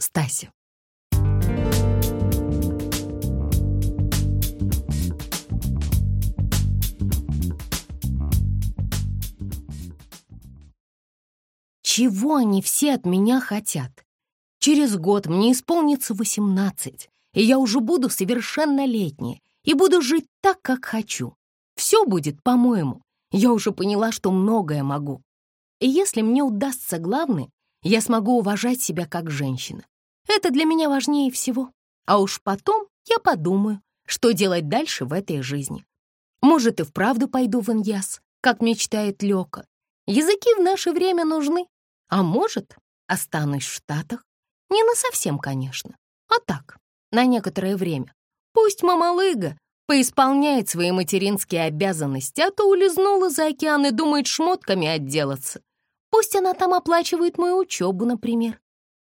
Стася. Чего они все от меня хотят? Через год мне исполнится восемнадцать, и я уже буду совершеннолетняя и буду жить так, как хочу. Все будет по-моему. Я уже поняла, что многое могу. И если мне удастся главное, я смогу уважать себя как женщина. Это для меня важнее всего. А уж потом я подумаю, что делать дальше в этой жизни. Может, и вправду пойду в Иньяс, как мечтает Лёка. Языки в наше время нужны. А может, останусь в Штатах. Не на совсем, конечно, а так, на некоторое время. Пусть мама Лыга поисполняет свои материнские обязанности, а то улизнула за океан и думает шмотками отделаться. Пусть она там оплачивает мою учебу, например.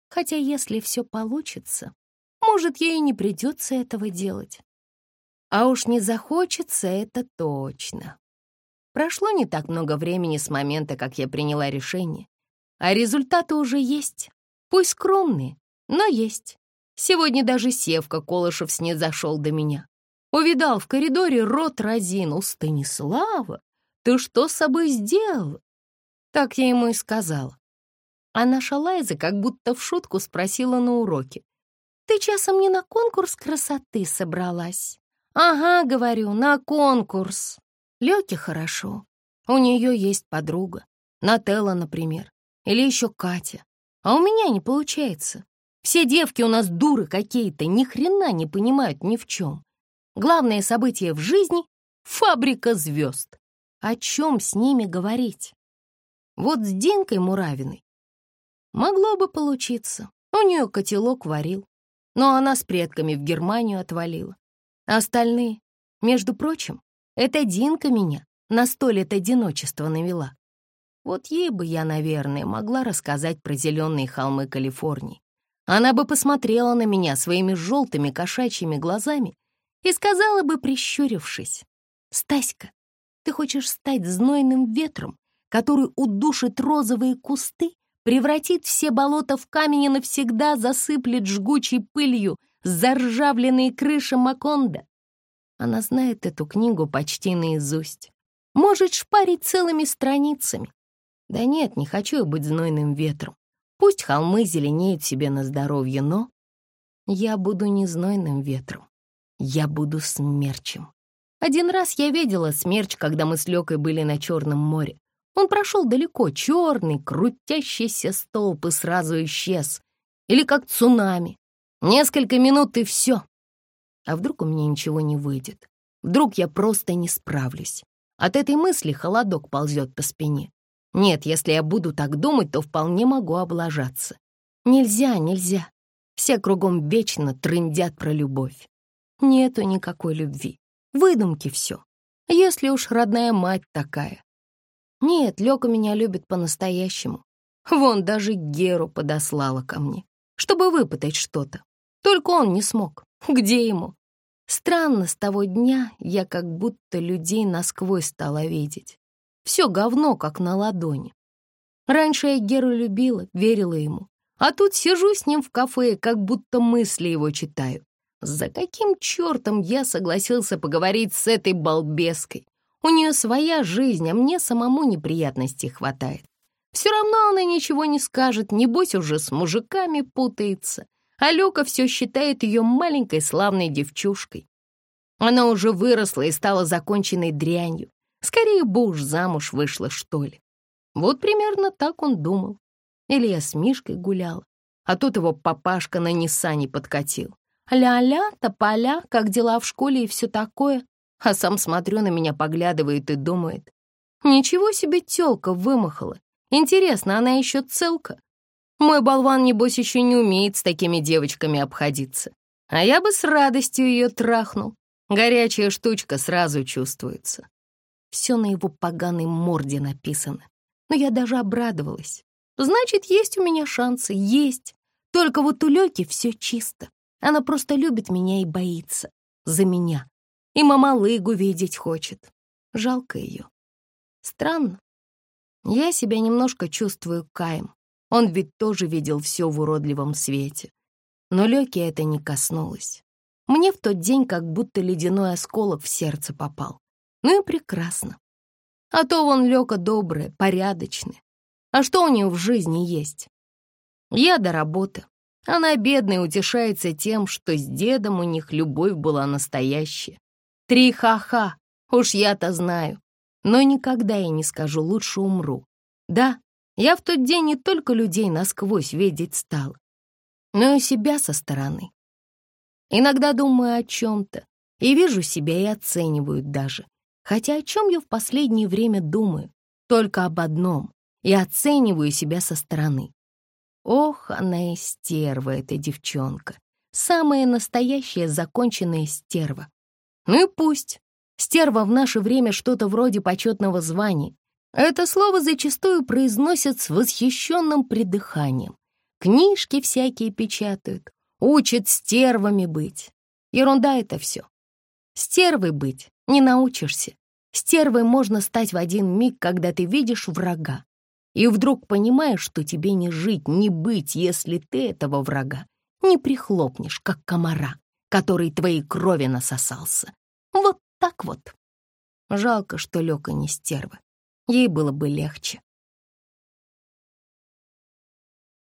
Хотя если все получится, может, ей и не придется этого делать. А уж не захочется это точно. Прошло не так много времени с момента, как я приняла решение, а результаты уже есть. Пусть скромные, но есть. Сегодня даже Севка Колышев снизошел до меня. Увидал в коридоре рот разинул. «Станислава, ты что с собой сделала?» Так я ему и сказала. А наша Лайза как будто в шутку спросила на уроке. «Ты часом не на конкурс красоты собралась?» «Ага, — говорю, — на конкурс. Лёке хорошо. У неё есть подруга. Нателла, например. Или ещё Катя. А у меня не получается. Все девки у нас дуры какие-то, ни хрена не понимают ни в чем. Главное событие в жизни — фабрика звезд. О чем с ними говорить? Вот с Динкой Муравиной могло бы получиться. У нее котелок варил, но она с предками в Германию отвалила. остальные, между прочим, эта Динка меня на сто лет одиночества навела. Вот ей бы я, наверное, могла рассказать про зеленые холмы Калифорнии. Она бы посмотрела на меня своими желтыми кошачьими глазами и сказала бы, прищурившись, «Стаська, ты хочешь стать знойным ветром, который удушит розовые кусты, превратит все болота в камень и навсегда засыплет жгучей пылью заржавленные крыши Маконда?» Она знает эту книгу почти наизусть. Может шпарить целыми страницами. Да нет, не хочу я быть знойным ветром. Пусть холмы зеленеют себе на здоровье, но я буду не знойным ветром. Я буду смерчем. Один раз я видела смерч, когда мы с Лёкой были на Черном море. Он прошел далеко, черный, крутящийся столб и сразу исчез. Или как цунами. Несколько минут и все. А вдруг у меня ничего не выйдет? Вдруг я просто не справлюсь? От этой мысли холодок ползет по спине. Нет, если я буду так думать, то вполне могу облажаться. Нельзя, нельзя. Все кругом вечно трындят про любовь. Нету никакой любви. Выдумки все. Если уж родная мать такая. Нет, Лёка меня любит по-настоящему. Вон даже Геру подослала ко мне, чтобы выпытать что-то. Только он не смог. Где ему? Странно, с того дня я как будто людей насквозь стала видеть. Все говно, как на ладони. Раньше я Геру любила, верила ему. А тут сижу с ним в кафе, как будто мысли его читаю. За каким чертом я согласился поговорить с этой балбеской? У нее своя жизнь, а мне самому неприятностей хватает. Все равно она ничего не скажет, небось уже с мужиками путается. А Лёка все считает ее маленькой славной девчушкой. Она уже выросла и стала законченной дрянью. Скорее бы уж замуж вышла, что ли. Вот примерно так он думал. Или я с Мишкой гуляла, а тут его папашка на Ниссане подкатил. Ля-ля, тополя, как дела в школе и все такое. А сам смотрю на меня, поглядывает и думает. Ничего себе тёлка вымахала. Интересно, она еще целка? Мой болван, небось, еще не умеет с такими девочками обходиться. А я бы с радостью ее трахнул. Горячая штучка сразу чувствуется. Все на его поганой морде написано. Но я даже обрадовалась. Значит, есть у меня шансы, есть. Только вот у Лёки все чисто. Она просто любит меня и боится. За меня. И мама Лыгу видеть хочет. Жалко ее. Странно. Я себя немножко чувствую Каем. Он ведь тоже видел все в уродливом свете. Но Лёки это не коснулось. Мне в тот день как будто ледяной осколок в сердце попал. Ну и прекрасно. А то вон Лёка добрая, порядочная. А что у нее в жизни есть? Я до работы. Она бедная утешается тем, что с дедом у них любовь была настоящая. Три ха-ха, уж я-то знаю. Но никогда я не скажу, лучше умру. Да, я в тот день не только людей насквозь видеть стала, но и себя со стороны. Иногда думаю о чем-то и вижу себя и оцениваю даже. Хотя о чем я в последнее время думаю? Только об одном. И оцениваю себя со стороны. Ох, она и стерва, эта девчонка. Самая настоящая законченная стерва. Ну и пусть. Стерва в наше время что-то вроде почетного звания. Это слово зачастую произносят с восхищенным придыханием. Книжки всякие печатают, учат стервами быть. Ерунда это все. Стервой быть не научишься. Стервой можно стать в один миг, когда ты видишь врага. И вдруг понимаешь, что тебе не жить, не быть, если ты этого врага не прихлопнешь, как комара, который твоей крови насосался. Вот так вот. Жалко, что Лёка не стерва. Ей было бы легче.